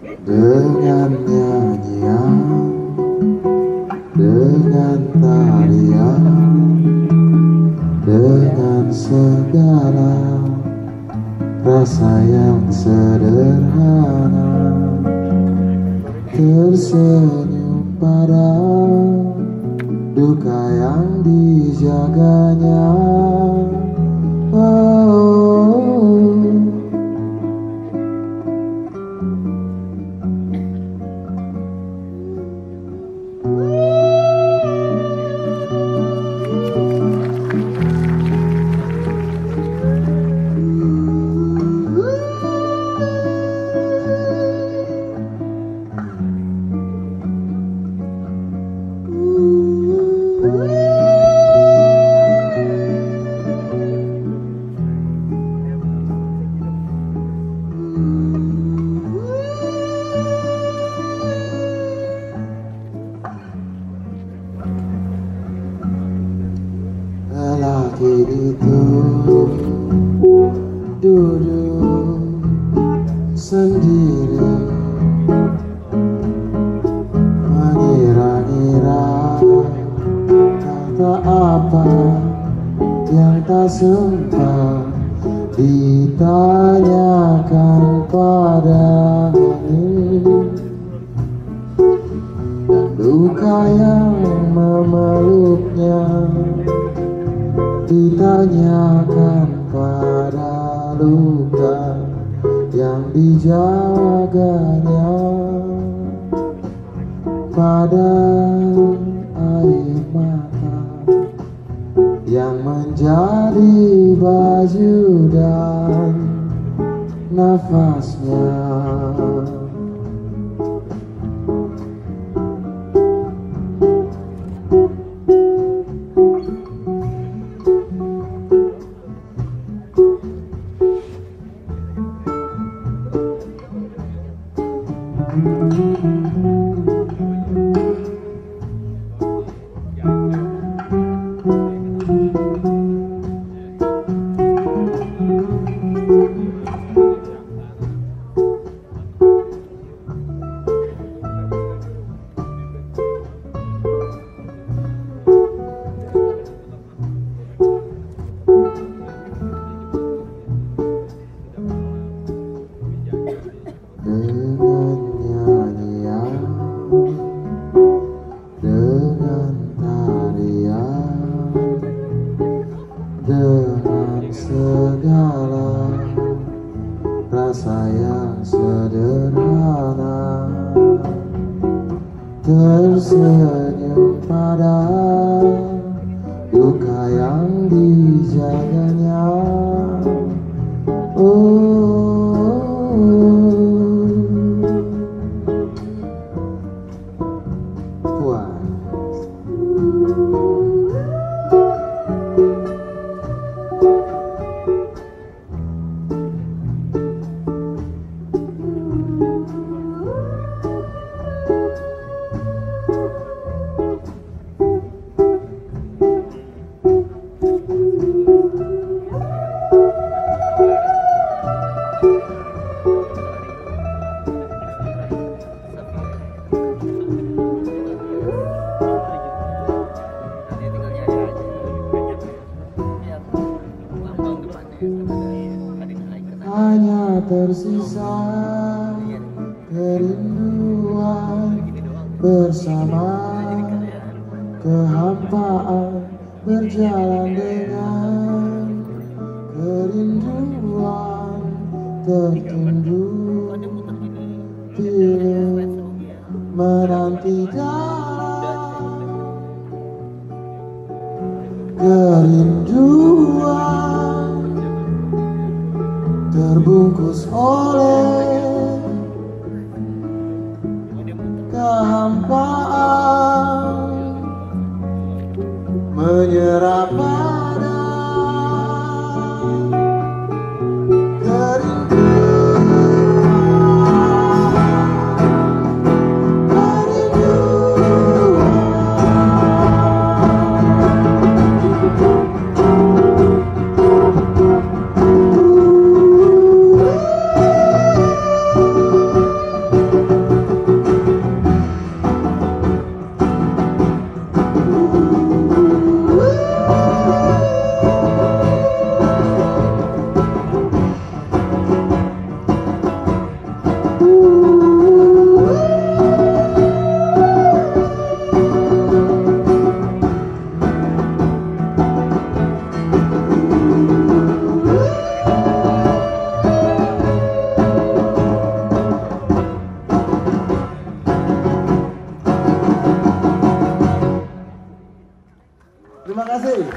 dengan nyanyian dengan tarian dengan segala rasa yang sederhana tersenyum sendiri. Mengira-ngira kata apa yang tak sempat ditanyakan pada ini Dan duka yang memeluknya ditanyakan pada luka yang dijaganya pada air mata yang menjadi baju dan nafasnya tersenyum pada hanya tersisa kerinduan bersama kehampaan berjalan dengan kerinduan tertunduk pilu menanti kerinduan terbungkus oleh kehampaan menyerap frase